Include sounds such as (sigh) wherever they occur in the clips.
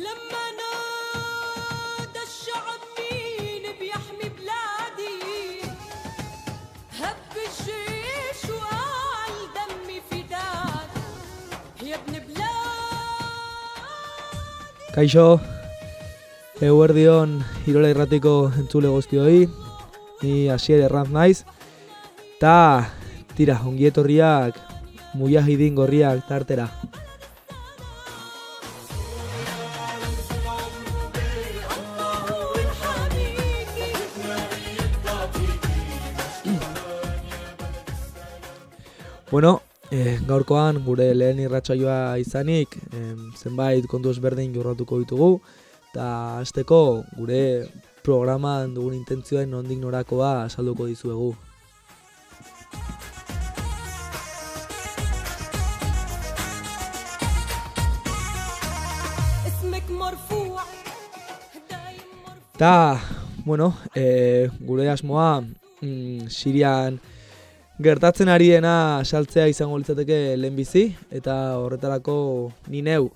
لما نادى الشعب مين بيحمي بلادي هب الجيش وقال دمي فداك يا ابن بلادي Kaixo, eguerdion Irola irratiko entzule guztioi, ni hasier erranz naiz, ta tira, ongietorriak mujahidin gorriak tartera. Bueno, eh, gaurkoan gure lehen irratsaioa izanik, eh, zenbait kontu ezberdin jorratuko ditugu, eta azteko gure programan dugun intentzioen nondik norakoa salduko dizuegu. Eta, bueno, e, gure asmoa, mm, Sirian, gertatzen ari dena saltzea izango litzateke lehenbizi eta horretarako ni neu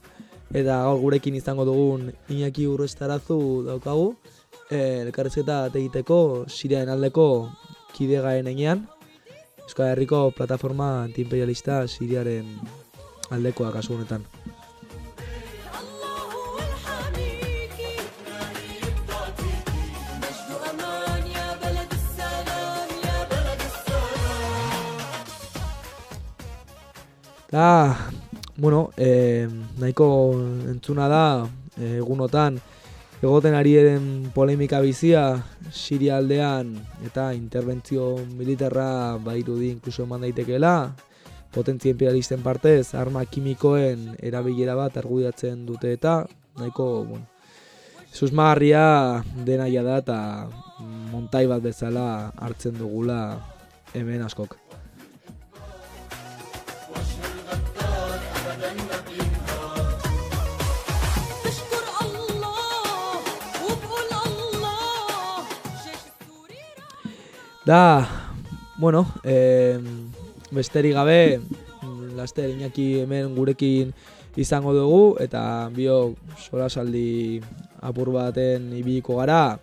eta gaur gurekin izango dugun Iñaki Urrestarazu daukagu e, elkarrezketa bat egiteko Sirian aldeko kide garen enean Euskal Herriko plataforma antiimperialista Siriaren aldekoa kasu honetan. Da, bueno, e, nahiko entzuna da, egunotan, egoten ari eren polemika bizia, Siria aldean eta interbentzio militarra badirudi inkluso eman daitekeela, potentzia imperialisten partez, arma kimikoen erabilera bat argudiatzen dute eta, nahiko, bueno, susmagarria dena ja da eta montai bat bezala hartzen dugula hemen askok. Da, bueno, eh, besterik gabe, mm, laster Iñaki hemen gurekin izango dugu, eta biok solasaldi apur baten ibiliko gara,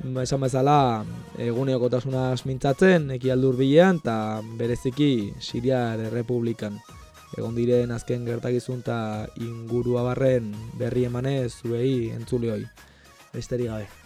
Mm, esan bezala eguneokotasunaz mintzatzen, ekialdur bilean, eta bereziki Siriar Errepublikan. Egon diren azken gertakizun eta ingurua barren berri emanez zuei entzulioi. Besterik gabe.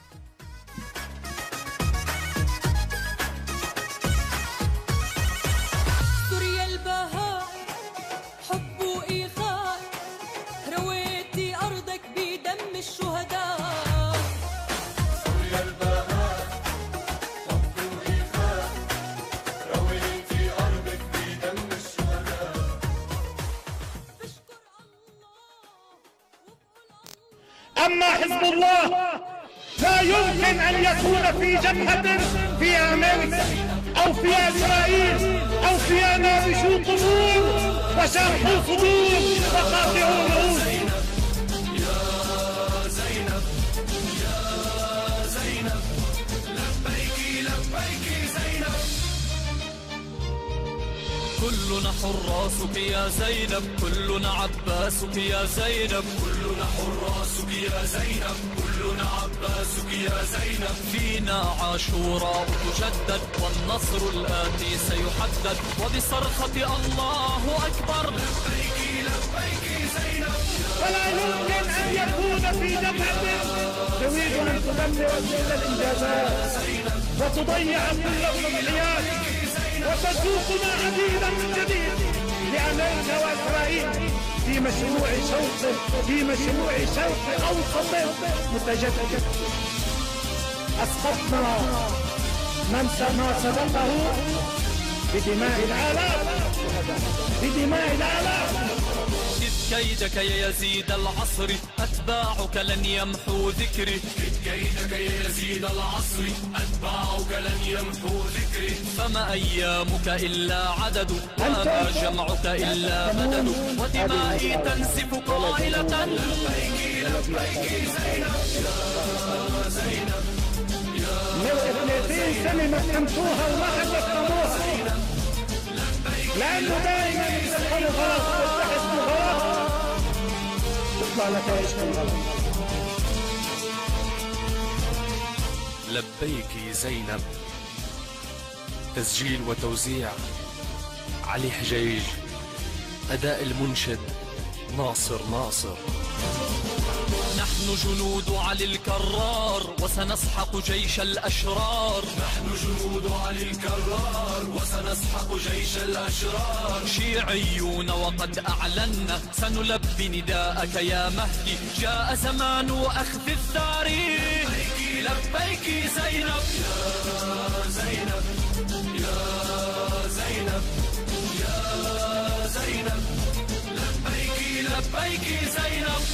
كلنا حراسك يا زينب كلنا عباسك يا زينب. كلنا حراسك يا زينب كلنا عباسك يا زينب. فينا عاشوراء تجدد والنصر الآتي سيحدد. وبصرخة الله أكبر. لبيك لبيك زينب. ولا يمكن أن يكون في جبهة تريد أن تدمر كل الإنجازات وتضيع كل الضحيات وتسوقنا عديدا من جديد لأمريكا وإسرائيل في مشروع شوق في مشروع شرق أوسط متجدد. أسقطنا من ما سبقه بدماء الآلاف بدماء الآلاف كيدك يا يزيد العصر أتباعك لن يمحو ذكري. كد كيدك يا يزيد العصر أتباعك لن يمحو ذكري. فما أيامك إلا عدد وما جمعك إلا مدد. ودمائي تنسف قائلة. لبيك لبيك زينب. يا زينب لو اثنتين سنة ما فهمتوها وما حفظتموها لأنه دائما ويتحسبوا غلط تطلع لبيك زينب. تسجيل وتوزيع علي حجيج. أداء المنشد ناصر ناصر. نحن جنود علي الكرار وسنسحق جيش الأشرار. نحن جنود علي الكرار وسنسحق جيش الأشرار. شيعيون وقد أعلنا سنلبي نداءك يا مهدي. جاء زمان أخذ الثار لبيك لبيك زينب. يا زينب يا زينب يا زينب. لبيك لبيك زينب.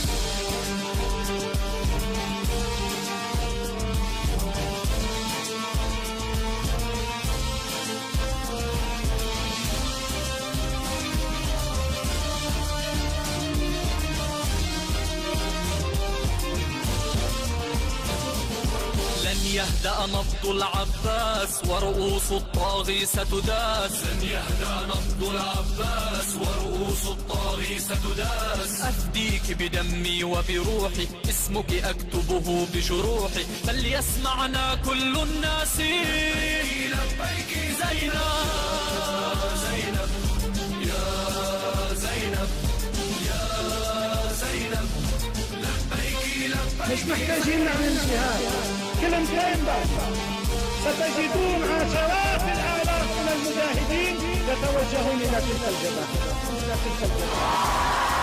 يهدأ نبض العباس ورؤوس الطاغي ستداس لن يهدأ نبض العباس ورؤوس الطاغي ستداس أفديك بدمي وبروحي اسمك أكتبه بجروحي فليسمعنا كل الناس. لبيك. زينب. زينب يا زينب. يا زينب. لبيك لبيك. مش محتاجين نعمل جهاد كلمتين بس ستجدون عشرات الآلاف من المجاهدين يتوجهون إلى تلك إلى تلك الجبهة.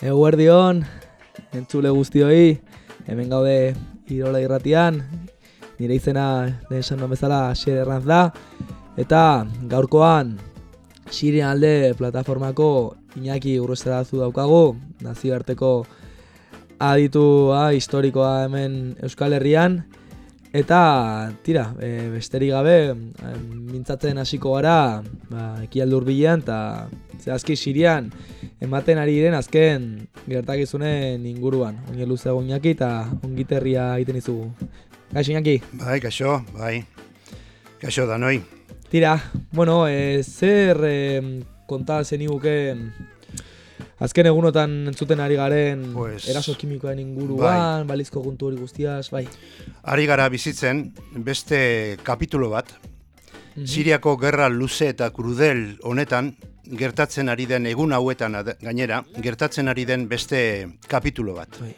Eguerdion, entzule guztioi, hemen gaude Irola irratian, nire izena lehen esan duen bezala Xer Erranz da, eta gaurkoan Sirian alde plataformako Iñaki Urrestarazu daukagu, nazioarteko aditua historikoa hemen Euskal Herrian, eta tira, e, besterik gabe, mintzatzen hasiko gara, ba, ekialdur bilan, eta zehazki Sirian, ematen ari diren azken gertakizunen inguruan. Oin luzeago Iñaki eta ongiterria egiten izugu. Kaixo Iñaki. Bai, kaixo, bai. Kaixo danoi. Tira, bueno, e, zer e, konta zeniguke azken egunotan entzuten ari garen Pues, eraso kimikoen inguruan, balizko kontu hori guztiaz, bai. Ari gara bizitzen beste kapitulo bat. Mhm. Siriako gerra luze eta krudel honetan gertatzen ari den egun hauetan gainera, gertatzen ari den beste kapitulo bat. Bai.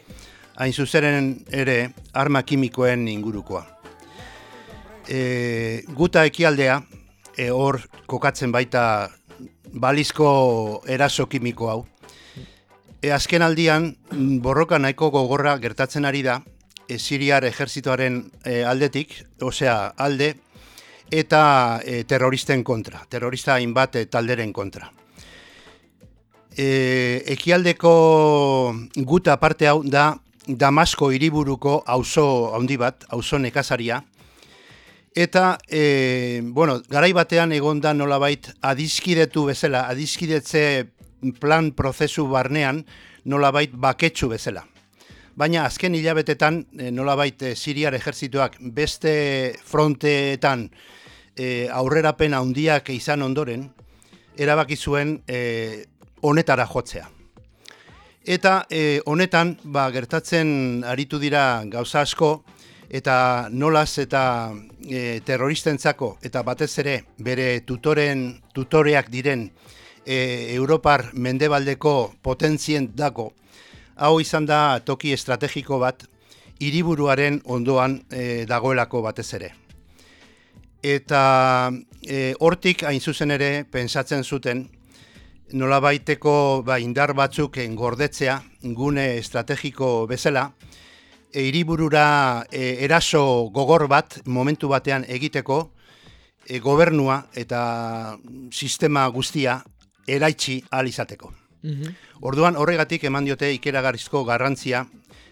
Hain zuzeren ere arma kimikoen ingurukoa. E, guta ekialdea, e, hor kokatzen baita balizko eraso kimiko hau. E, azken aldian, mm, borroka nahiko gogorra gertatzen ari da, e, Siriar ejertzitoaren e, aldetik, osea alde, eta e, terroristen kontra, terrorista hainbat e, talderen kontra. E, ekialdeko guta parte hau da Damasko hiriburuko auzo handi bat, auzo nekazaria, Eta, e, bueno, garai batean egon da nolabait adizkidetu bezala, adizkidetze plan prozesu barnean nolabait baketsu bezala. Baina azken hilabetetan e, nolabait e, Siriar ejertzituak beste fronteetan e, aurrerapen handiak izan ondoren, erabaki zuen e, honetara jotzea. Eta e, honetan, ba, gertatzen aritu dira gauza asko, eta nolaz eta e, terroristentzako eta batez ere bere tutoren tutoreak diren e, Europar mendebaldeko potentzien dako hau izan da toki estrategiko bat hiriburuaren ondoan e, dagoelako batez ere. Eta e, hortik hain zuzen ere pensatzen zuten nolabaiteko ba, indar batzuk gordetzea gune estrategiko bezala, e, hiriburura e, eraso gogor bat momentu batean egiteko e, gobernua eta sistema guztia eraitsi ahal izateko. Mhm. Orduan horregatik eman diote ikeragarrizko garrantzia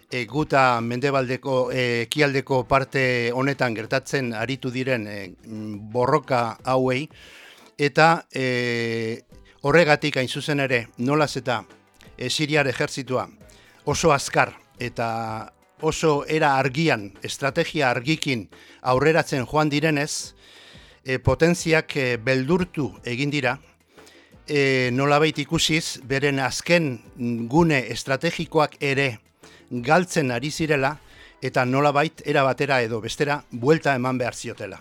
e, guta mendebaldeko e, ekialdeko parte honetan gertatzen aritu diren e, borroka hauei eta e, horregatik hain zuzen ere nolaz eta e, Siriar ejertzitua oso azkar eta oso era argian, estrategia argikin aurreratzen joan direnez, e, potentziak e, beldurtu egin dira, e, nolabait ikusiz, beren azken gune estrategikoak ere galtzen ari zirela, eta nolabait era batera edo bestera buelta eman behar ziotela.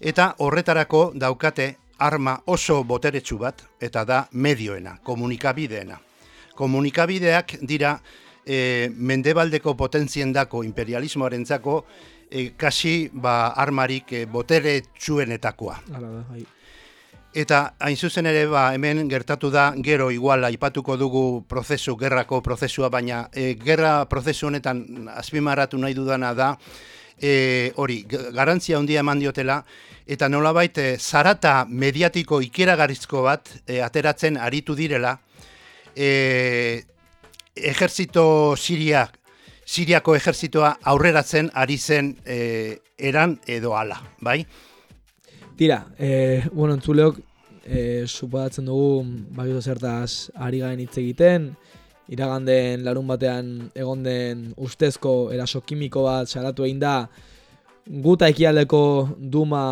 Eta horretarako daukate arma oso boteretsu bat, eta da medioena, komunikabideena. Komunikabideak dira e, mendebaldeko potentzien dako imperialismoarentzako e, kasi ba, armarik e, botere txuenetakoa. Hala da, bai. Eta hain zuzen ere ba, hemen gertatu da gero igual aipatuko dugu prozesu, gerrako prozesua, baina e, gerra prozesu honetan azpimarratu nahi dudana da e, hori, garantzia handia eman diotela, eta nolabait e, zarata mediatiko ikeragarrizko bat e, ateratzen aritu direla, e, ejerzito Siria, Siriako ejerzitoa aurreratzen ari zen e, eran edo ala, bai? Tira, e, bueno, entzuleok, e, suposatzen dugu, bakizu zertaz ari garen hitz egiten, iraganden larun batean egon den ustezko eraso kimiko bat salatu egin da guta ekialdeko duma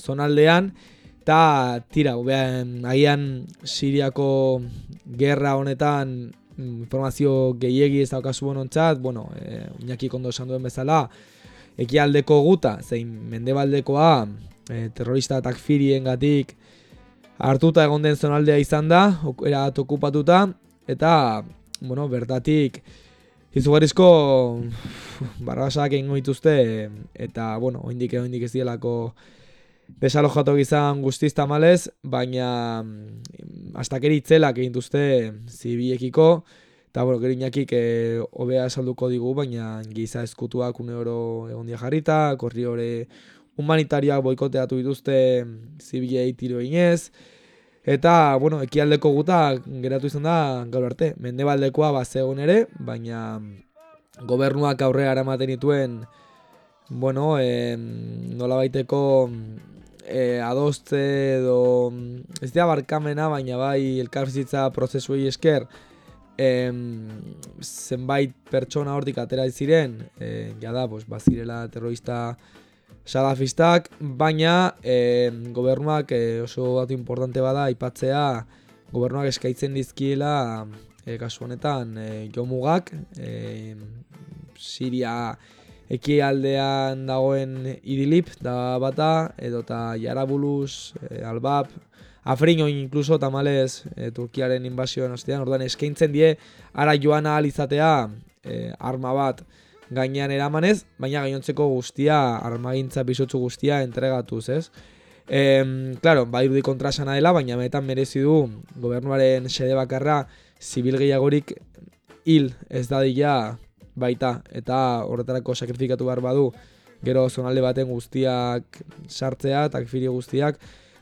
zonaldean, eta tira, behan, agian Siriako gerra honetan mm, informazio gehiegi ez daukazu honontzat, bueno, e, Iñaki kondo esan duen bezala, ekialdeko guta, zein mendebaldekoa, e, terrorista takfirien gatik hartuta egon den zonaldea izan da, erabat okupatuta, eta, bueno, bertatik izugarrizko barrasak egingo dituzte, eta, bueno, oindik oindik ez dielako desalojatu izan guztiz tamalez, baina mm, astakeri itzelak egin duzte zibiekiko, eta, bueno, gero inakik e, hobea esalduko digu, baina giza eskutuak une oro egon jarrita, korriore humanitariak boikoteatu dituzte zibilei tiro eginez, eta, bueno, ekialdeko guta geratu izan da gaur arte. Mendebaldekoa bazegon ere, baina gobernuak aurrera eramaten dituen, bueno, e, nola baiteko e, adostze edo, ez dira barkamena, baina bai elkarbizitza prozesuei esker, em, zenbait pertsona hortik atera ziren, e, jada, pues, bazirela terrorista salafistak, baina e, gobernuak e, oso datu importante bada aipatzea gobernuak eskaintzen dizkiela e, kasu honetan e, jomugak e, Siria ekialdean dagoen idilip da bata edota Jarabulus, e, Albab, Afrino incluso tamales e, Turkiaren inbasioen ostean, ordan eskaintzen die ara joan ahal izatea e, arma bat gainean eramanez, baina gainontzeko guztia, armagintza pisotsu guztia entregatuz, ez? Em, claro, badirudi kontrasana dela, baina metan merezi du gobernuaren sede bakarra zibil gehiagorik hil ez dadila baita, eta horretarako sakrifikatu behar badu, gero zonalde baten guztiak sartzea, takfiri guztiak,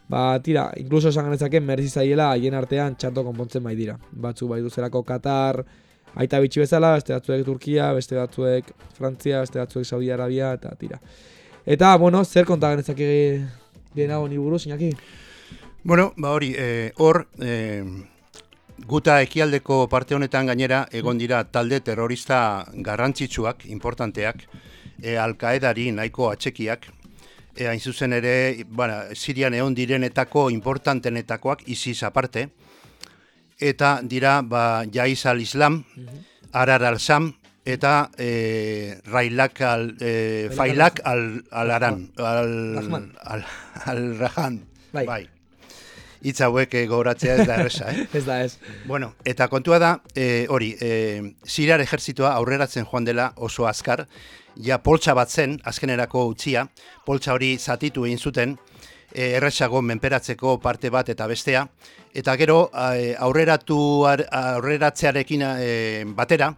ba, tira, inkluso esan genezake merezi zaiela haien artean txanto konpontzen bai dira. Batzu bai duzerako Katar, aita bitxi bezala, beste batzuek Turkia, beste batzuek Frantzia, beste batzuek Saudi Arabia, eta tira. Eta, bueno, zer konta genezake genago ni buruz, Iñaki? Bueno, ba hori, eh, hor, eh, guta ekialdeko parte honetan gainera egon dira talde terrorista garrantzitsuak, importanteak, e, Al-Qaedari nahiko atxekiak, e, hain zuzen ere, bueno, Sirian egon direnetako importantenetakoak ISIS aparte, eta dira ba, Jaiz al-Islam, Arar al-Sam, eta e, Railak al, e, Failak al, al-Aran, al, al-Rahan, Bai. bai. Hitz hauek eh, gogoratzea ez da erresa, eh? (laughs) Ez da ez. Bueno, eta kontua da, e, hori, e, Siriar ejertzitoa aurreratzen joan dela oso azkar, ja poltsa bat zen, azkenerako utzia, poltsa hori zatitu egin zuten, erresago menperatzeko parte bat eta bestea, eta gero e, aurreratu ar- aurreratzearekin e, batera,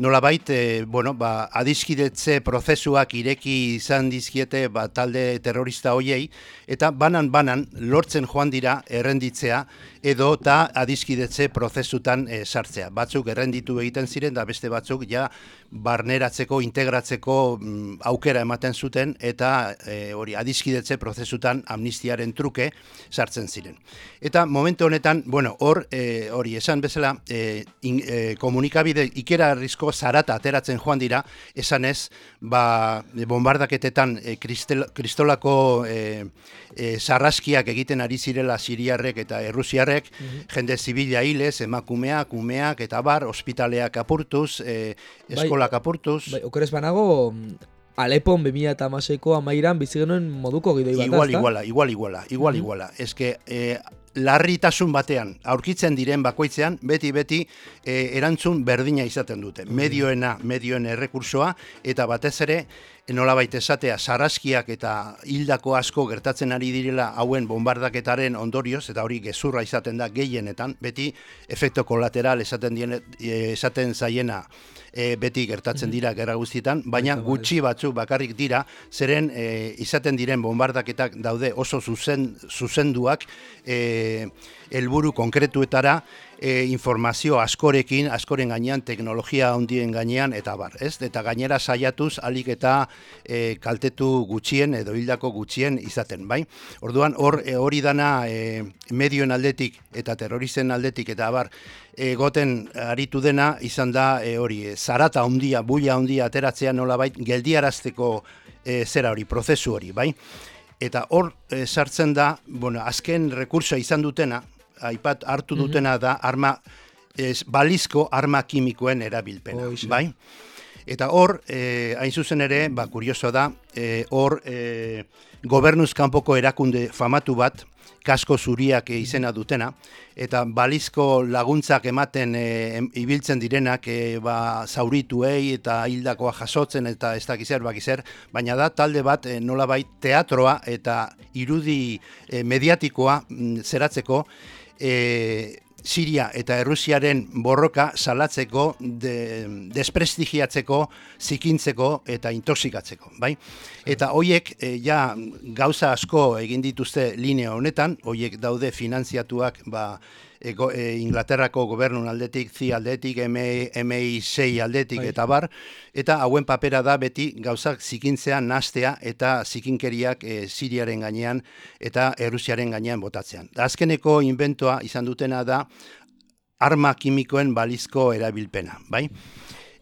nolabait, e, bueno, ba, adiskidetze prozesuak ireki izan dizkiete ba, talde terrorista hoiei, eta banan-banan lortzen joan dira errenditzea, edo eta adiskidetze prozesutan e, sartzea. Batzuk errenditu egiten ziren, da beste batzuk ja barneratzeko, integratzeko mm, aukera ematen zuten, eta e, hori adiskidetze prozesutan amnistiaren truke sartzen ziren. Eta momentu honetan, bueno, hor, e, hori esan bezala, e, in, e, komunikabide ikera arrizko zarata ateratzen joan dira, esanez, ba, bombardaketetan e, kristel, kristolako e, e, sarraskiak egiten ari zirela siriarrek eta errusiarrek, jende zibila hilez, emakumeak, umeak, eta bar, ospitaleak apurtuz, e, Bai. Eskolak apurtuz, Bai, okeres banago, mm, Alepon 2008ko amairan bizi genuen moduko gidoi bat, igual, iguala, igual, iguala, igual, iguala. Ez que, eh, larritasun batean, aurkitzen diren bakoitzean, beti-beti eh, erantzun berdina izaten dute. Medioena, medioen errekursoa, eta batez ere, nolabait esatea, sarraskiak eta hildako asko gertatzen ari direla hauen bombardaketaren ondorioz, eta hori gezurra izaten da gehienetan, beti efekto kolateral esaten, diene, eh, esaten zaiena e, beti gertatzen dira gerra guztietan, baina bai. gutxi batzuk bakarrik dira, zeren e, izaten diren bombardaketak daude oso zuzen, zuzenduak e, helburu konkretuetara e, informazio askorekin, askoren gainean, teknologia handien gainean, eta bar, ez? Eta gainera saiatuz alik eta e, kaltetu gutxien edo hildako gutxien izaten, bai? Orduan, hor e, hori dana e, medioen aldetik eta terroristen aldetik eta bar, egoten aritu dena izan da e, hori, e, zarata handia, buia handia ateratzea nolabait geldiarazteko e, zera hori, prozesu hori, bai? Eta hor e, sartzen da, bueno, azken rekursoa izan dutena, aipat hartu dutena da arma ez, balizko arma kimikoen erabilpena, Hoxe. bai? Eta hor, e, hain zuzen ere, ba, kurioso da, e, hor e, gobernuz kanpoko erakunde famatu bat, kasko zuriak e, izena dutena, eta balizko laguntzak ematen e, ibiltzen direnak e, ba, zaurituei eta hildakoa jasotzen eta ez dakizer bakizer, baina da talde bat e, nolabait teatroa eta irudi e, mediatikoa mm, zeratzeko e, Siria eta Errusiaren borroka salatzeko, de, desprestigiatzeko, zikintzeko eta intoxikatzeko, bai? Eta hoiek e, ja gauza asko egin dituzte linea honetan, hoiek daude finantziatuak ba, e, go, e, Inglaterrako gobernun aldetik, zi aldetik, MI6 aldetik Bai. eta bar, eta hauen papera da beti gauzak zikintzea, nastea eta zikinkeriak e, Siriaren gainean eta Errusiaren gainean botatzean. Azkeneko inventoa izan dutena da arma kimikoen balizko erabilpena, bai?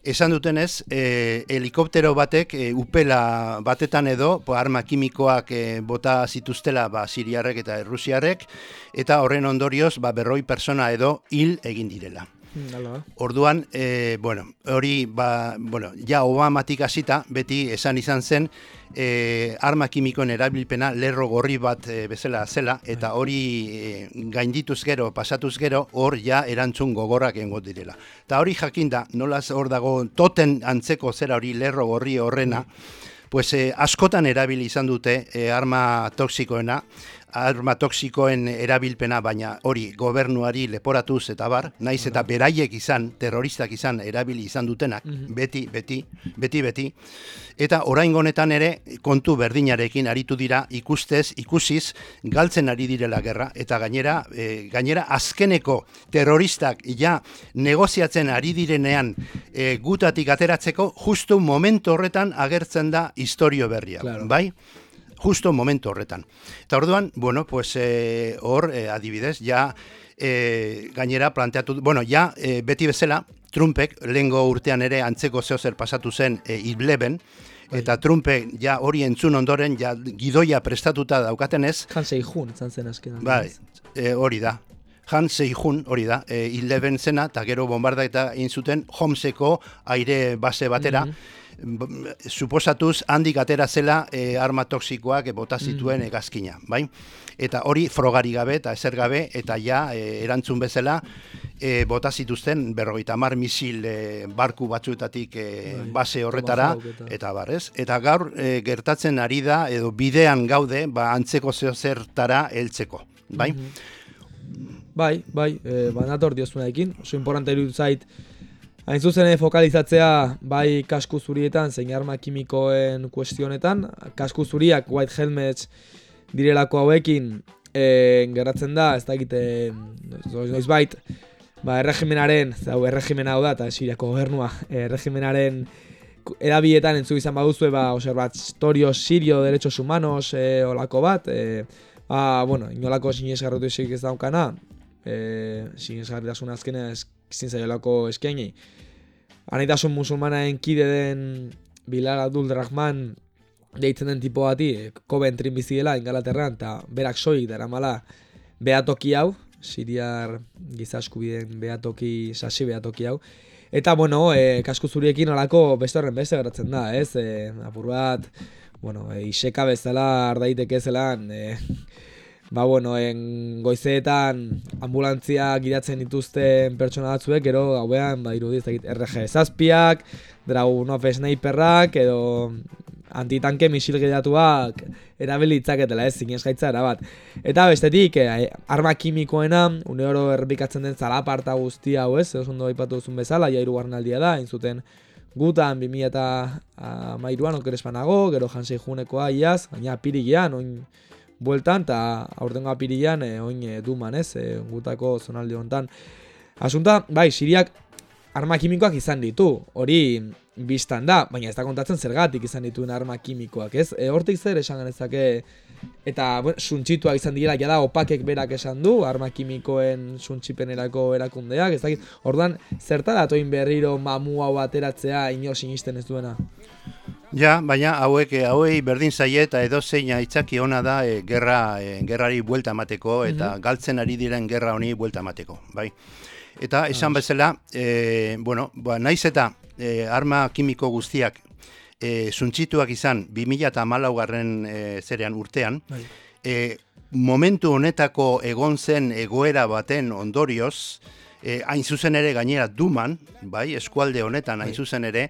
Esan dutenez, e, helikoptero batek e, upela batetan edo po, arma kimikoak e, bota zituztela ba, siriarrek eta errusiarrek, eta horren ondorioz ba, berroi persona edo hil egin direla. Mm, hala da. Orduan, e, bueno, hori, ba, bueno, ja Obamatik hasita beti esan izan zen, e, arma kimikoen erabilpena lerro gorri bat e, bezala zela, eta hori e, gaindituz gero, pasatuz gero, hor ja erantzun gogorrak egongo direla. Eta hori jakinda, nolaz hor dago toten antzeko zera hori lerro gorri horrena, pues eh, askotan erabili izan dute eh, arma toksikoena, arma toksikoen erabilpena, baina hori gobernuari leporatuz eta bar, naiz eta beraiek izan, terroristak izan, erabili izan dutenak, beti, beti, beti, beti, eta orain honetan ere kontu berdinarekin aritu dira ikustez, ikusiz, galtzen ari direla gerra, eta gainera, eh, gainera azkeneko terroristak ja negoziatzen ari direnean eh, gutatik ateratzeko, justu momentu horretan agertzen da historio berria, Claro. bai? Justo momentu horretan. Eta orduan, bueno, pues eh, hor, eh, adibidez, ja eh, gainera planteatu, bueno, ja eh, beti bezala, Trumpek, lehengo urtean ere antzeko zeo zer pasatu zen eh, Idleben, eta Trumpek ja hori entzun ondoren, ja gidoia prestatuta daukatenez, Han Seijun, izan zen azkenan. Bai, e, hori da. Han Seijun, hori da, e, Eleven zena, eta gero bombarda eta egin zuten Homseko aire base batera, B- suposatuz handik atera zela e, arma toksikoak bota zituen hegazkina, bai? Eta hori frogari gabe eta ezer gabe, eta ja e, erantzun bezala e, bota zituzten berrogeita mar misil e, barku batzuetatik e, Bai, base horretara, eta- bar, ez? Eta gaur e, gertatzen ari da, edo bidean gaude, ba, antzeko zertara heltzeko, bai? Bai, bai, e, ba, nator diozunarekin, oso importante iruditu zait, Hain zuzen ere fokalizatzea bai kasku zurietan zein arma kimikoen kuestionetan, kasku zuriak white helmets direlako hauekin e, gerratzen da, ez dakit e, noiz, noiz bait, ba, erregimenaren, zau, erregimena hau da, eta siriako gobernua, erregimenaren erabietan entzu izan baduzue, ba, observatorio sirio derechos humanos, e, olako bat, e, ba, bueno, inolako sinesgarrotu esik ez daukana, e, sinesgarritasun azkena ez, ezin zaiolako eskaini. Anaitasun musulmanaen kide den Bilal Abdul Rahman deitzen den tipo bati, eh, Coventry bizi dela Ingalaterran, eta berak soik daramala behatoki hau, siriar gizaskubideen behatoki, sasi behatoki hau. Eta, bueno, e, kasku zuriekin olako beste horren beste geratzen da, ez? E, apur bat, bueno, e, iseka bezala ardaiteke zelan, e, ba, bueno, en goizeetan ambulantzia gidatzen dituzten pertsona batzuek, gero gauean, ba, irudiz, RG zazpiak, Dragunov sniperrak, edo antitanke misil gidatuak erabilitzaketela ez, zinez gaitza erabat. Eta bestetik, eh, arma kimikoena, une oro errepikatzen den zalaparta guztia hau ez, ez ondo aipatu duzun bezala, jairu garnaldia da, inzuten gutan 2000 eta mairuan okerespanago, gero jansei junekoa iaz, gaina apirigian, oin bueltan, eta aurtengo apirigian, eh, oin eh, duman ez, eh, gutako zonalde honetan. Asunta, bai, siriak arma kimikoak izan ditu, hori biztan da, baina ez da kontatzen zergatik izan dituen arma kimikoak, ez? E, hortik zer esan genezake, eta bueno, suntzituak izan dira, jada opakek berak esan du, arma kimikoen suntzipenerako erakundeak, ez dakit, orduan, zerta datoin berriro mamu hau ateratzea ino sinisten ez duena? Ja, baina hauek hauei berdin zaie eta edo zein aitzaki ona da e, gerra, e, gerrari buelta emateko eta Mhm. galtzen ari diren gerra honi buelta emateko, bai. Eta esan bezala, e, bueno, ba, naiz eta e, arma kimiko guztiak e, suntzituak izan 2008 garren e, zerean urtean, Bai. e, momentu honetako egon zen egoera baten ondorioz, e, hain zuzen ere gainera duman, bai, eskualde honetan hain Bai. zuzen ere,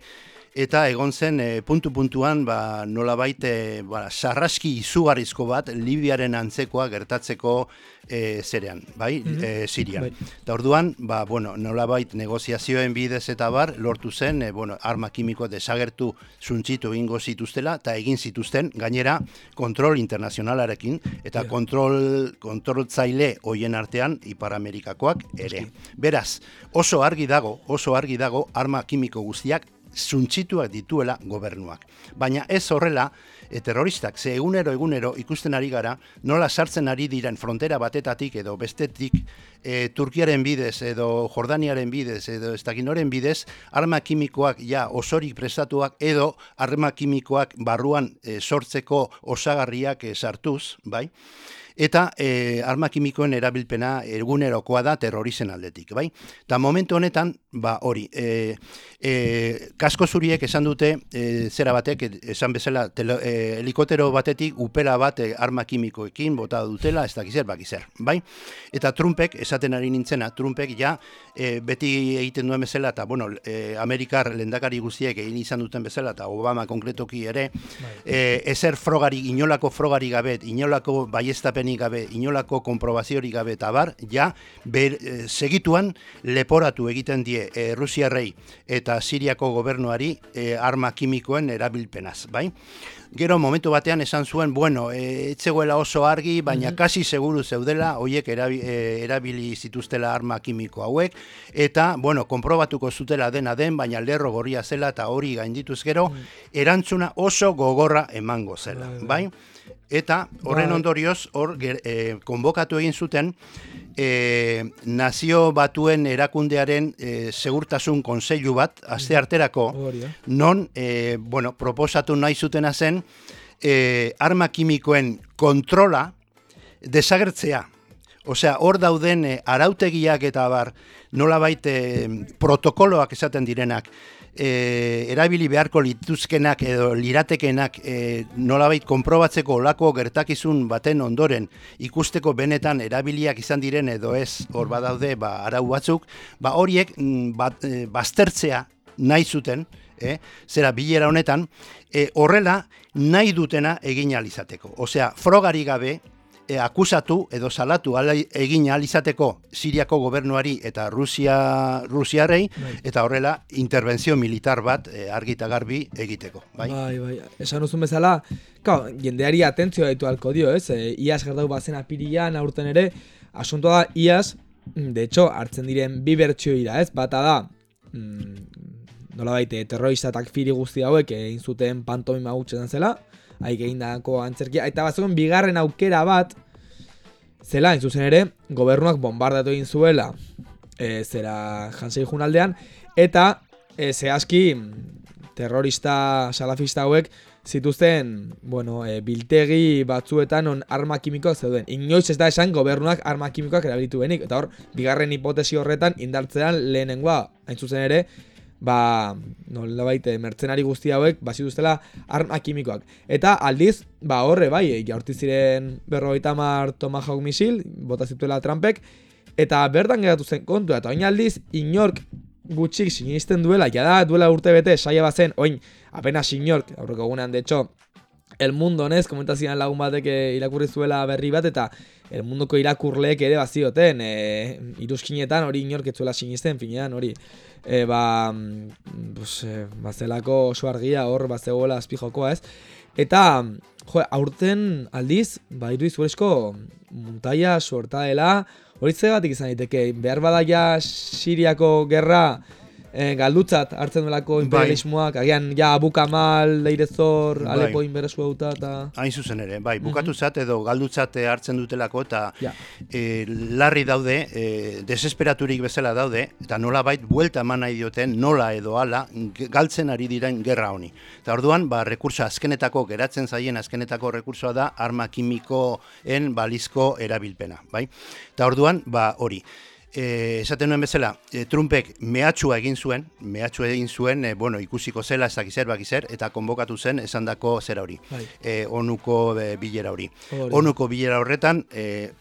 eta egon zen e, puntu-puntuan ba, nolabait e, ba, sarraski izugarrizko bat Libiaren antzekoa gertatzeko e, zerean, bai, Mhm. e, Sirian. Bai. Eta orduan, ba, bueno, nolabait negoziazioen bidez eta bar, lortu zen, e, bueno, arma kimiko desagertu suntzitu egingo zituztela, eta egin zituzten, gainera, kontrol internazionalarekin, eta Ja. kontrol, kontroltzaile hoien artean, Ipar Amerikakoak ere. Beraz, oso argi dago, oso argi dago, arma kimiko guztiak suntzituak dituela gobernuak. Baina ez horrela, e, terroristak, ze egunero egunero ikusten ari gara, nola sartzen ari diren frontera batetatik edo bestetik e, Turkiaren bidez edo Jordaniaren bidez edo ez dakit noren bidez, arma kimikoak ja osorik prestatuak edo arma kimikoak barruan e, sortzeko osagarriak e, sartuz, bai? Eta e, arma kimikoen erabilpena egunerokoa da terrorisen aldetik, bai? Eta momentu honetan, ba hori, e, e, kasko zuriek esan dute e, zera batek, e, esan bezala tele, e, helikotero batetik upera bat e, arma kimikoekin bota dutela, ez dakizer, bakizer, bai? Eta Trumpek, esaten ari nintzena, Trumpek ja e, beti egiten duen bezala, eta bueno, e, Amerikar lendakari guztiek egin izan duten bezala, eta Obama konkretoki ere, e, ezer frogari, inolako frogari gabe, inolako baiestapenik gabe, inolako konprobaziorik gabe, eta bar, ja, ber, e, segituan leporatu egiten die e, Rusiarrei eta Siriako gobernuari e, arma kimikoen erabilpenaz, bai? Gero momentu batean esan zuen, bueno, e, etzegoela oso argi, baina kasi seguru zeudela, hoiek erabi, e, erabili zituztela arma kimiko hauek, eta, bueno, konprobatuko zutela dena den, baina lerro gorria zela eta hori gaindituz gero, erantzuna oso gogorra emango zela, Bai, bai? Eta horren Bai. ondorioz, hor, e, konbokatu egin zuten, e, nazio batuen erakundearen e, segurtasun konseilu bat, aste arterako, eh? non, e, bueno, proposatu nahi zutena zen, e, arma kimikoen kontrola desagertzea. Osea, hor dauden arautegiak eta bar, nolabait e, protokoloak esaten direnak, e, erabili beharko lituzkenak edo liratekenak e, nolabait konprobatzeko olako gertakizun baten ondoren ikusteko benetan erabiliak izan diren edo ez hor badaude ba, arau batzuk, ba horiek mm, bat, e, baztertzea nahi zuten, eh, zera bilera honetan, e, horrela nahi dutena egin ahal izateko. Osea, frogari gabe, e, akusatu edo salatu ala egin ahal izateko Siriako gobernuari eta Rusia Rusiarrei eta horrela interbentzio militar bat e, argita garbi egiteko, bai? Bai, bai. Esan duzun bezala, Kau, jendeari atentzioa ditu halko dio, ez? E, iaz gertatu bazen apirian aurten ere, asuntoa da, iaz, mm, de hecho, hartzen diren bi bertsio ira, ez? Bata da, mm, nola baite, terroristatak firi guzti hauek egin zuten pantomima gutxetan zela, haik egin dako antzerkia, eta bazegoen bigarren aukera bat, zela, zuzen ere, gobernuak bombardatu egin zuela, e, zera jansei junaldean, eta e, zehazki terrorista salafista hauek zituzten, bueno, e, biltegi batzuetan on arma kimikoak zeuden. Inoiz ez da esan gobernuak arma kimikoak erabilitu benik. Eta hor, bigarren hipotesi horretan indartzean lehenengoa, hain zuzen ere, ba, nola baite, mertzenari guzti hauek, bazituztela arma kimikoak. Eta aldiz, ba horre, bai, e, jaurti ziren berrogeita mar Tomahawk misil, bota zituela Trumpek, eta bertan geratu zen kontua, eta oin aldiz, inork gutxik sinisten duela, jada duela urte bete, saia bazen, oin, apenas inork, aurreko egunean, de hecho, El Mundo, nez, komentazian lagun batek irakurri zuela berri bat, eta El Mundoko irakurleek ere bazioten, e, iruzkinetan hori inork ez zuela sinisten, finean hori, e, ba, mm, pues, e, bazelako oso argia hor, bazegoela azpijokoa ez, eta, jo, aurten aldiz, ba, irudiz gurezko muntaia suerta dela, hori zegatik izan daiteke, behar bada ja Siriako gerra, eh, galdutzat hartzen duelako imperialismoak, agian ja Abu Kamal, Leirezor, Bai. Alepo inberesu eta... Hain zuzen ere, bai, bukatu zat edo galdutzat eh, hartzen dutelako eta Ja. eh, larri daude, eh, desesperaturik bezala daude, eta nola bait, buelta eman nahi dioten, nola edo ala, galtzen ari diren gerra honi. Eta orduan, ba, rekursa azkenetako, geratzen zaien azkenetako rekursoa da, arma kimikoen balizko erabilpena, bai? Eta orduan, ba, hori. E, esaten nuen bezala, e, Trumpek mehatxua egin zuen, mehatxua egin zuen, e, bueno, ikusiko zela ez dakizer bakizer, eta konbokatu zen esandako zera hori, Bai. e, onuko e, bilera hori. Hori. Onuko bilera horretan, e,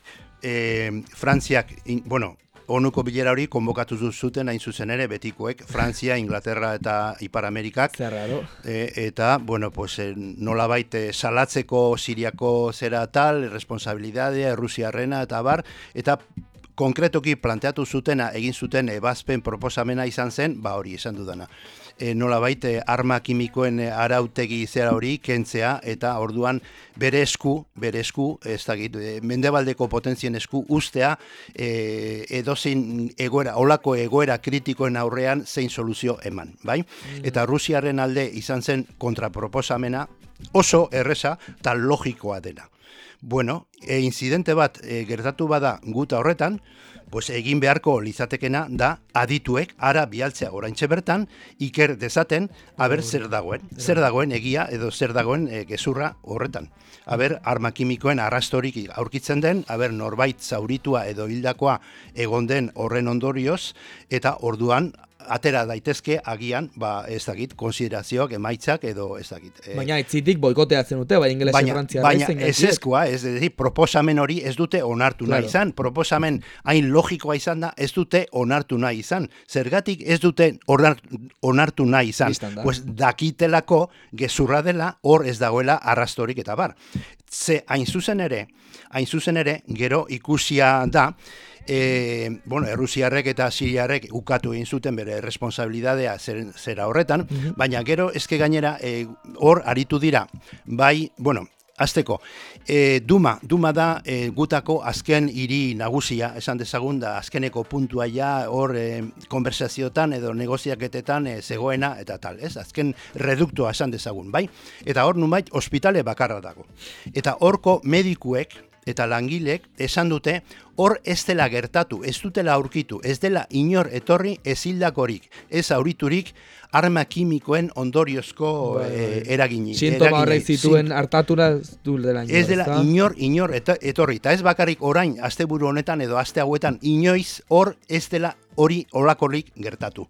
e, Frantziak, in, bueno, onuko bilera hori konbokatu zu- zuten hain zuzen ere betikoek, Frantzia, Inglaterra eta Ipar Amerikak, Zer raro. E, eta, bueno, pues, nolabait salatzeko Siriako zera tal, responsabilidadea, Rusiarrena eta bar, eta konkretoki planteatu zutena, egin zuten ebazpen proposamena izan zen, ba hori esan dudana. E, nolabait e, arma kimikoen e, arautegi zera hori kentzea eta orduan bere esku, bere esku, ez dakit, e, mendebaldeko potentzien esku ustea e, edozein egoera, olako egoera kritikoen aurrean zein soluzio eman, bai? Eta Rusiaren alde izan zen kontraproposamena oso erresa eta logikoa dena. Bueno, e, incidente bat e, gertatu bada guta horretan, pues egin beharko litzatekena da adituek ara bialtzea oraintxe bertan iker dezaten aber zer dagoen. Zer dagoen egia edo zer dagoen e, gezurra horretan. Aber arma kimikoen arrastorik aurkitzen den, aber norbait zauritua edo hildakoa egon den horren ondorioz eta orduan atera daitezke agian, ba ez dakit, konsiderazioak, emaitzak edo ez dakit. E, Baina itzitik boikoteatzen dute, bai ingelesa baina, frantzia baina ez ezkoa, ez decir, proposamen hori ez dute onartu nahi Claro. izan, proposamen hain logikoa izan da, ez dute onartu nahi izan. Zergatik ez dute onar- onartu nahi izan. Da. Pues dakitelako gezurra dela hor ez dagoela arrastorik eta bar. Ze hain zuzen ere, hain zuzen ere, gero ikusia da, e, bueno, Errusiarrek eta Siriarrek ukatu egin zuten bere responsabilidadea zer, zera horretan, baina gero eske gainera e, hor aritu dira, bai, bueno, Azteko, e, Duma, Duma da e, gutako azken hiri nagusia, esan dezagun da azkeneko puntua ja hor e, konversaziotan edo negoziaketetan e, zegoena eta tal, ez? Azken reduktua esan dezagun, bai? Eta hor numait ospitale bakarra dago. Eta horko medikuek eta langilek esan dute hor ez dela gertatu, ez dutela aurkitu, ez dela inor etorri ez hildakorik, ez auriturik arma kimikoen ondoriozko Bai, bai. eh, eragini. Sintoma horrek zituen hartatura ez du dela inor, Ez dela ezta? inor, inor etorri. Eta ez bakarrik orain, asteburu honetan edo aste hauetan, inoiz hor ez dela hori olakorrik gertatu.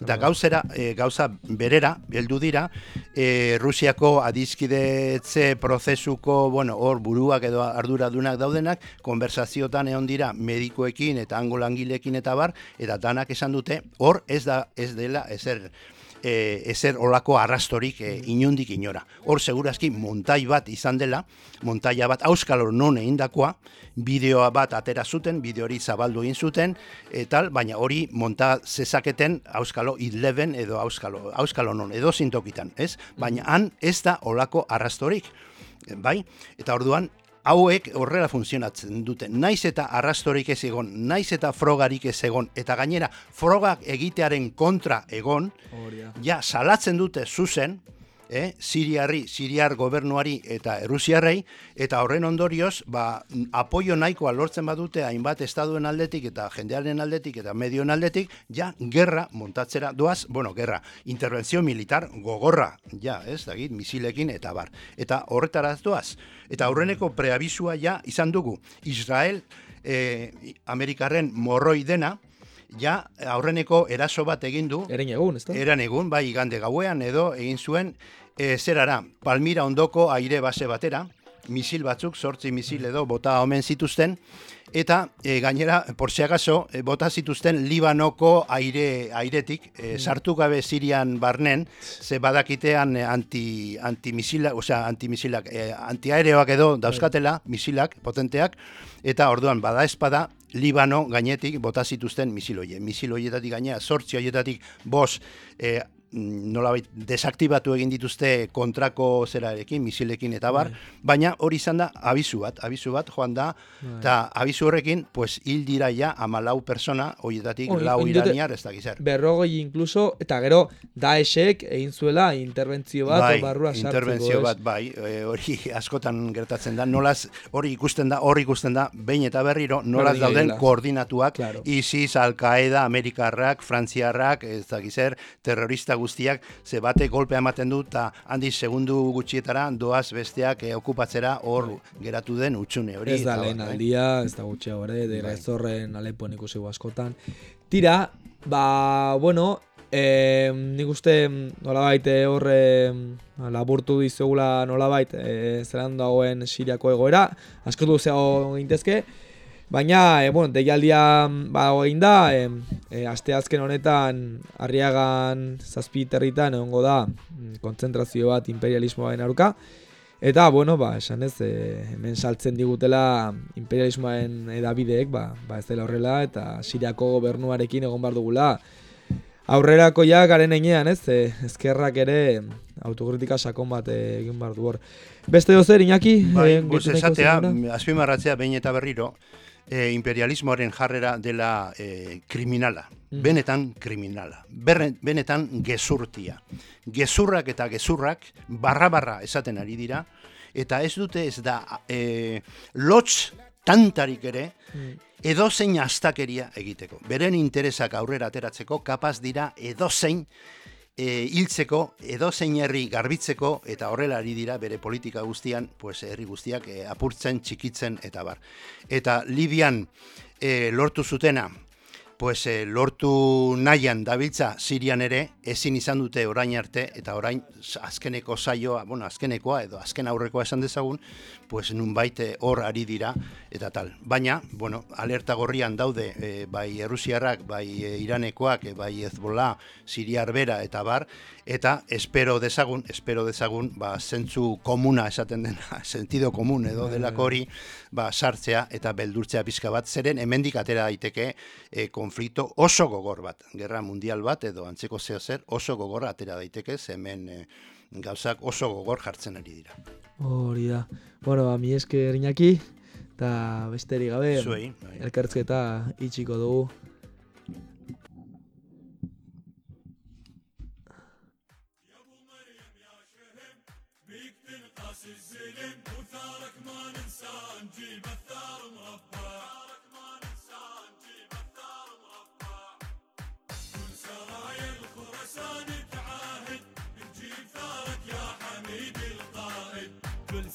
Eta gauzera, e, gauza berera, heldu dira, e, Rusiako adizkidetze prozesuko, bueno, hor buruak edo arduradunak daudenak, konversaziotan egon dira medikoekin eta hango langileekin eta bar, eta danak esan dute, hor ez da ez dela ezer e, ezer olako arrastorik e, inundik inora. Hor segurazki montai bat izan dela, montaia bat auskalo non egindakoa, bideoa bat atera zuten, bideo hori zabaldu egin zuten, e, tal, baina hori monta zezaketen auskalo 11 edo auskalo, auskalo non, edo zintokitan, ez? Baina han ez da olako arrastorik, bai? Eta orduan, hauek horrela funtzionatzen dute. Naiz eta arrastorik ez egon, naiz eta frogarik ez egon, eta gainera frogak egitearen kontra egon, Hori da. ja salatzen dute zuzen, eh, Siriarri, Siriar gobernuari eta Errusiarrei, eta horren ondorioz, ba, apoio nahikoa lortzen badute hainbat estaduen aldetik eta jendearen aldetik eta medioen aldetik, ja, gerra montatzera doaz, bueno, gerra, interventzio militar gogorra, ja, ez, dagit, misilekin eta bar. Eta horretara doaz. Eta aurreneko preabizua ja izan dugu. Israel, eh, Amerikarren morroi dena, ja aurreneko eraso bat egin du, Erein egun, ezta? Eran egun, bai igande gauean edo egin zuen e, zerara, Palmira ondoko aire base batera, misil batzuk, sortzi misil edo bota omen zituzten, eta e, gainera, por si acaso, e, bota zituzten Libanoko aire, airetik, e, sartu gabe Sirian barnen, ze badakitean anti, antimisilak, osea, antimisilak, e, antiaereoak edo dauzkatela, misilak, potenteak, eta orduan bada espada, Libano gainetik bota zituzten misil hoie. Misil hoietatik gainera, sortzi hoietatik bos, e, nolabait desaktibatu egin dituzte kontrako zerarekin, misilekin eta bar, baina hori izan da abizu bat, abizu bat joan da, eta abizu horrekin, pues hil dira ja amalau persona, hoietatik Hori, lau iraniar ez dakiz zer. Berrogei inkluso, eta gero Daeshek egin zuela interbentzio bat bai, barrua sartzeko. interbentzio bat, bai, e, hori (laughs) askotan gertatzen da, nolaz, hori ikusten da, hori ikusten da, behin eta berriro, nolaz Berdin dauden koordinatuak, Claro. ISIS, Al-Qaeda, Amerikarrak, Frantziarrak, ez dakiz zer, terrorista guztiak, ze bate golpea ematen du, eta handi segundu gutxietara doaz besteak e, okupatzera hor geratu den utxune hori. Ez da lehen bai. aldia, ez da gutxiago ere, dira Bai. ez horren Alepon ikusi askotan. Tira, ba, bueno, eh, nik uste nolabait eh, hor eh, laburtu dizugula nolabait eh, zelan dagoen Siriako egoera, askotu zeago gintezke, Baina, e, bueno, deialdia ba, egin da, e, e, asteazken honetan Arriagan zazpi territan egongo da mm, kontzentrazio bat imperialismoaren aurka. Eta, bueno, ba, esan ez, e, hemen saltzen digutela imperialismoaren edabideek, ba, ba ez dela horrela, eta Siriako gobernuarekin egon bar dugula. Aurrerako ja garen enean, ez, e, ezkerrak ere autokritika sakon bat e, egin bar du hor. Beste dozer, Iñaki? Bai, eh, pues nahiko esatea, azpimarratzea behin eta berriro, e, imperialismoaren jarrera dela e, kriminala. Mm. Benetan kriminala. Benetan gezurtia. Gezurrak eta gezurrak barra-barra esaten ari dira, eta ez dute ez da e, lotz tantarik ere, Mm. edozein astakeria egiteko. Beren interesak aurrera ateratzeko kapaz dira edozein e, hiltzeko, edozein herri garbitzeko eta horrela ari dira bere politika guztian, pues herri guztiak e, apurtzen, txikitzen eta bar. Eta Libian e, lortu zutena, pues e, lortu nahian dabiltza Sirian ere, ezin izan dute orain arte, eta orain azkeneko saioa, bueno, azkenekoa edo azken aurrekoa esan dezagun, pues nunbait eh, hor ari dira eta tal. Baina, bueno, alerta gorrian daude e, bai Errusiarrak, bai e, Iranekoak, e, bai Hezbollah, Siriar bera eta bar, eta espero dezagun, espero dezagun, ba, zentzu komuna esaten dena, (laughs) sentido komun edo delako hori, ba, sartzea eta beldurtzea pizka bat, zeren hemendik atera daiteke e, konflikto oso gogor bat, gerra mundial bat edo antzeko zeo zer oso gogorra atera daiteke, hemen e, gauzak oso gogor jartzen ari dira. Hori da. Bueno, ba, mi esker Iñaki, eta besterik gabe, Zuei, bai. elkartzketa itxiko dugu.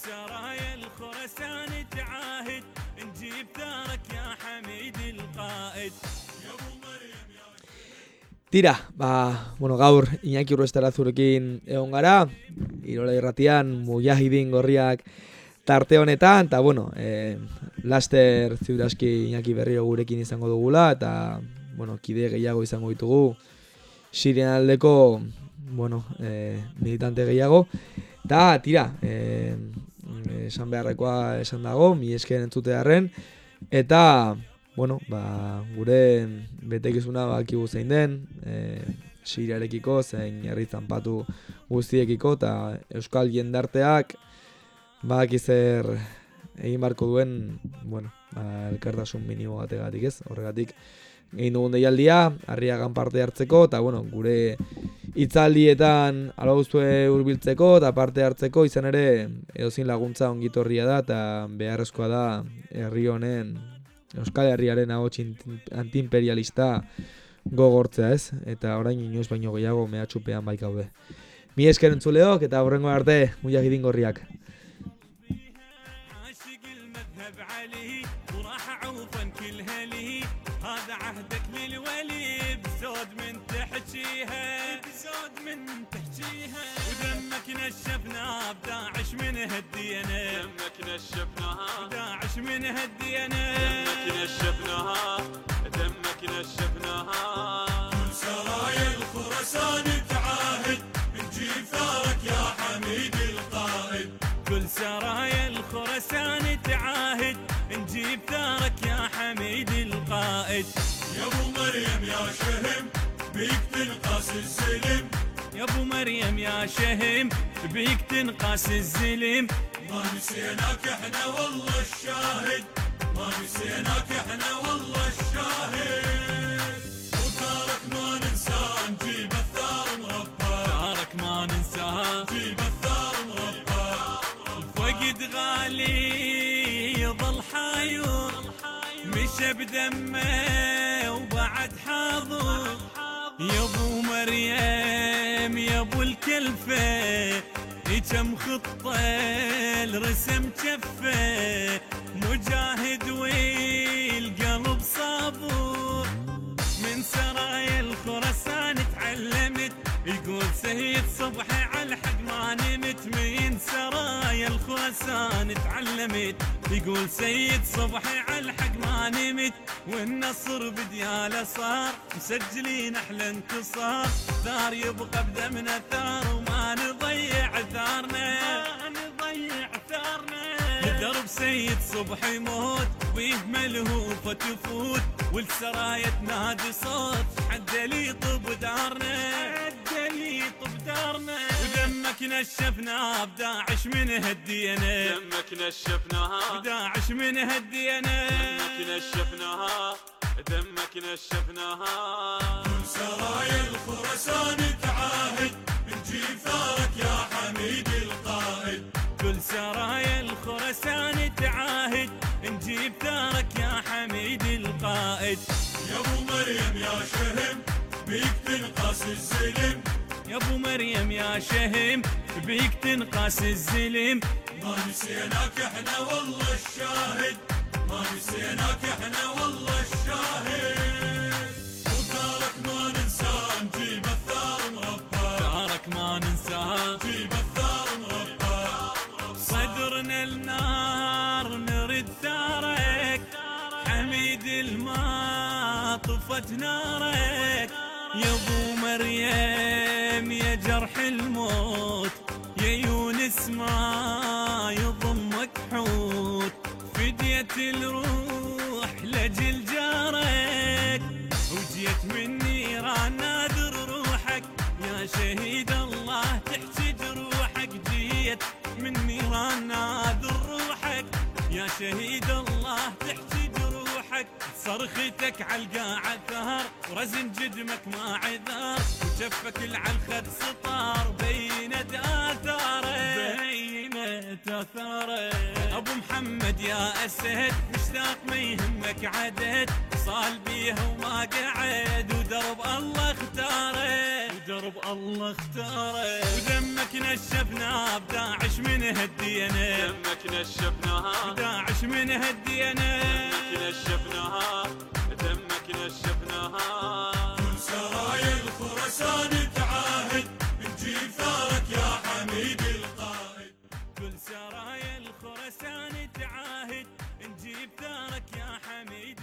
سرايا الخرسان تعاهد نجيب ثارك يا حميد القائد Tira, ba, bueno, gaur Iñaki Urrestara zurekin egon gara, Irola irratian, mujahidin gorriak tarte honetan, eta bueno, e, laster ziuraski Iñaki berriro gurekin izango dugula, eta, bueno, kide gehiago izango ditugu, Sirian aldeko bueno, e, militante gehiago. Da, tira, e, esan beharrekoa esan dago, mi esker entzutearen, eta, bueno, ba, gure betekizuna bakigu zein den, e, siriarekiko, zein herri zanpatu guztiekiko, eta euskal jendarteak, badaki zer egin barko duen, bueno, ba, elkartasun minimo bategatik ez, horregatik egin dugun deialdia, harriagan parte hartzeko, eta bueno, gure hitzaldietan alauzue hurbiltzeko eta parte hartzeko izan ere edozin laguntza ongitorria da eta beharrezkoa da herri honen Euskal Herriaren ahots antiimperialista gogortzea ez, eta orain inoiz baino gehiago mehatxupean baikaude. Mi esker entzuleok eta aurrengo arte mujahidin gorriak. تحجيها بزود من تحجيها ودمك نشفنا بداعش من هالديانة دمك نشفناها بداعش من هالديانة دمك نشفناها دمك نشفناها كل سرايا الخرسان تعاهد. نجيب ثارك يا حميد القائد كل سرايا الخرسان تعاهد. نجيب ثارك يا حميد القائد يا أبو مريم يا شهم. بيك تنقاس السلم يا ابو مريم يا شهم بيك تنقاس الزلم. ما نسيناك إحنا والله الشاهد. ما نسيناك إحنا والله الشاهد. وثارك ما ننساه نجيب الثار مربى ثارك ما ننساه نجيب الثار مربى فقد غالي يظل حاير. مشى بدمه وبعد حاضر. يا ابو مريم يا ابو الكلفة كم خطة الرسم كفة. مجاهد والقلب صابور من سرايا الخرسان تعلمت يقول سيد صبحي على الحق ما نمت من سرايا الخرسان تعلمت. يقول سيد صبحي على الحق ما نمت والنصر بدياله صار مسجلين أحلى انتصار. ثار يبقى بدمنا ثار وما نضيع ثارنا. ما نضيع ثارنا. درب سيد صبح يموت ويه ملهوفة تفوت. والسرايا تنادي صوت حد طب دارنا. حد طب دارنا ودمك نشفنا بداعش من هالديانة. دمك نشفناها بداعش من هالديانة. دمك نشفناها دمك نشفناها كل سرايا الخرسان تعاهد نجيب ثارك يا حميد القائد. كل سرايا الخرسان تعاهد نجيب ثارك يا حميد القائد. يا أبو مريم يا شهم بيك تنقاس الزلم يا ابو مريم يا شهم بيك تنقاس الزلم. ما نسيناك إحنا والله الشاهد ما نسيناك إحنا والله الشاهد. وثارك ما ننساه نجيب الثار مربى ثارك ما ننساه نجيب الثار مربى صدرنا النار نرد ثارك حميد الما طفت نارك. يا ابو مريم يا جرح الموت يا يونس ما يضمك حوت. فدية الروح لجل جارك وجيت من نيران نادر روحك. يا شهيد الله تحكي جروحك جيت من نيران نادر روحك. يا شهيد الله تحكي جروحك صرختك عالقاع ثار ورزن جدمك ما عذار وجفك العالخد سطار بينت آثاره انت ابو محمد يا اسد مشتاق ما يهمك عدد. صال بيه وما قعد ودرب الله اختاره ودرب الله اختاره ودمك نشفنا بداعش من هدينا دمك نشفناها داعش من هدينا دمك نشفناها دمك نشفناها كل سرايا الخرسان تعاهد نجيب ثارك يا حميد سرايا الخرسان تعاهد نجيب ثارك يا حميد